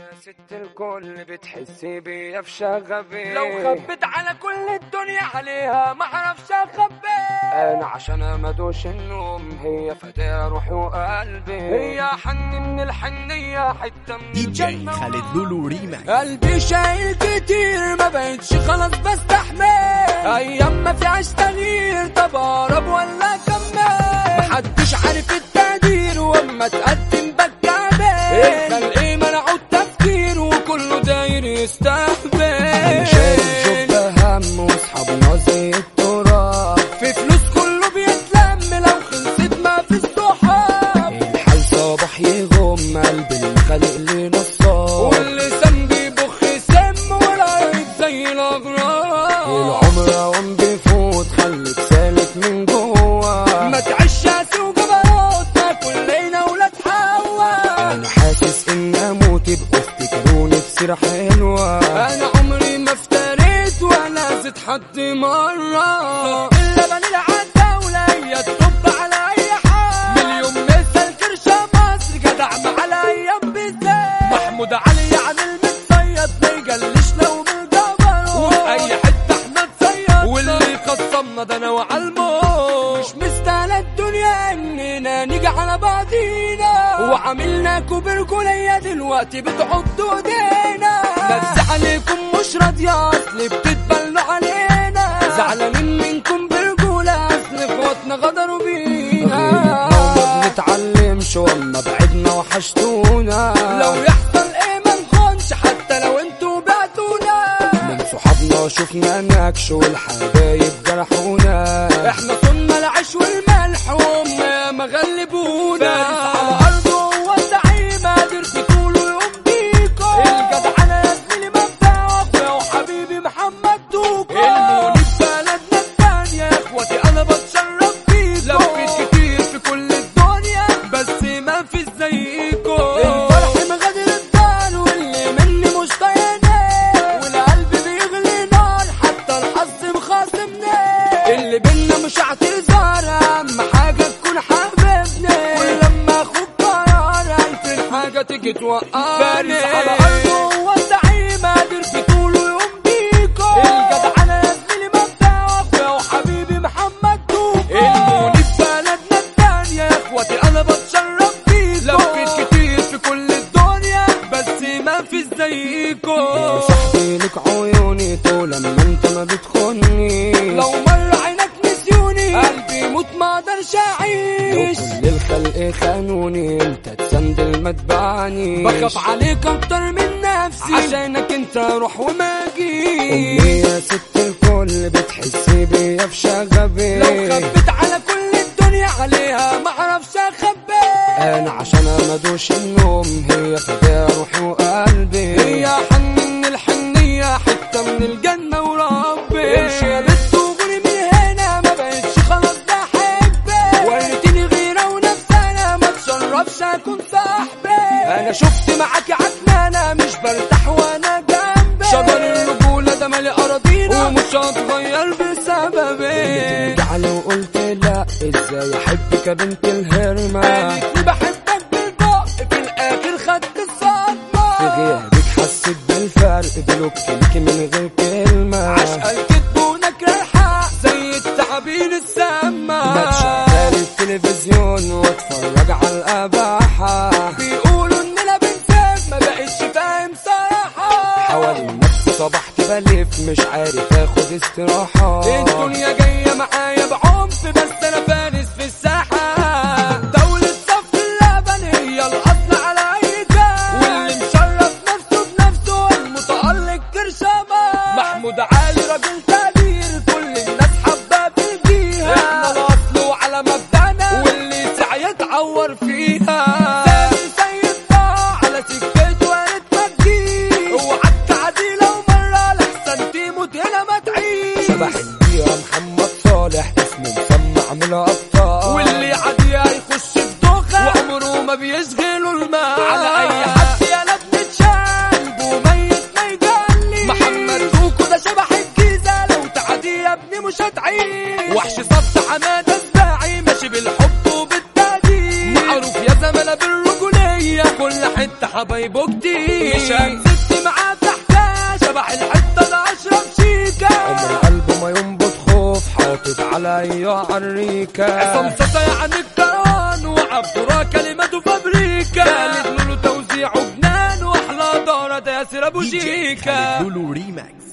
يا ست الكل بتحسي بيا في شغبي لو خبت على كل الدنيا عليها ما أعرفش أخبي. أنا عشان ما دوش النوم هي فداء روحي وقلبي. هي حن من الحنية حتة من دي جي الجنة. خالد لولو ريماكس. قلبي شايل كتير ما بقتش خلاص بستحمل. أيام ما فيهاش تغيير طب اهرب ولا اكمل محدش عارف التقدير وأما تقدم زي الاغراب العمر عم بيفوت خليك سالك من جوا. ما تعيش ياسي وجبروت تاكل لينا ولا تحوى أنا حاسس ان أموت يبقوا افتكروني بسيرة حلوة. أنا عمري ما افتريت ولا زدت حد مرة. اللبن العدى بعضينا وعاملناكوا برجولية دلوقتي بتحطوا ايدينا بس عليكم مش راضية اصل بتتبلوا علينا؟ زعلانين منكم برجولة اصل اخواتنا غدروا بينا؟ ما بنتعلمش واما بعدنا وحشتونا. لو يحصل إيه ما نخونش حتى لو أنتوا بعتونا. من صحابنا شفنا نكش والحبايب جرحونا. إحنا صننا العيش والملح وهم ما غلبونا. فارس على أرضه هو الزعيم قادر بطوله يقوم بيكو. الجدع يا زميلي مبدع واخويا وحبيبي محمد دوكو الموني في بلدنا الثانية يا اخواتي أنا بتشرف بيكو لفيت كتير في كل الدنيا بس ما في زيكو. صاحبي لك عيوني طول اما أنت ما بتخوني لو مر عينك نسيوني قلبي يموت ما خانوني انت تسندل ما تبعنيش بخاف عليك أكتر من نفسي. عشانك أنت روح وما أمي يا ست الكل بتحسي بيا في شغبي لو خبت على كل الدنيا عليها ما أعرفش أخبي. أنا عشان ما دوش النوم هي فداء روحي وقلبي. هي حن من الحنية حتة من الجنة وربي. امشي يا يا بنت الهرمة. قالت لي بحبك بالبق في الآخر خدت في الصدمة غيابك حسيت بالفرق بلوك ليكي من غير كلمة. عشق الكذب ونكر الحق زي التعابين السامة. ما تشغل التلفزيون واتفرج على الأباحة. بيقولوا اننا بنسيب ما بقتش فاهم صراحة. حوالي نفسي صبحت بلف مش عارف آخد استراحة. الدنيا جاية معايا بعنف بس أنا فارس في مش هتعيش. وحش صف حمادة سباعي ماشي بالحب وبالتهديد معروف يا زملاء بالرجولية كل الحتة حبايبه كتير. مش هنسد معاه في حكاية شبح الحتة ده أشرب شيكا. عمر قلبه ما ينبض خوف حاطط عليا عريكة عصام صاصا يعني الكران وعبد كلماته فابريكا. خالد لولو توزيعه جنان وأحلى دارة ياسر أبو شيكا. لولو ريماكس.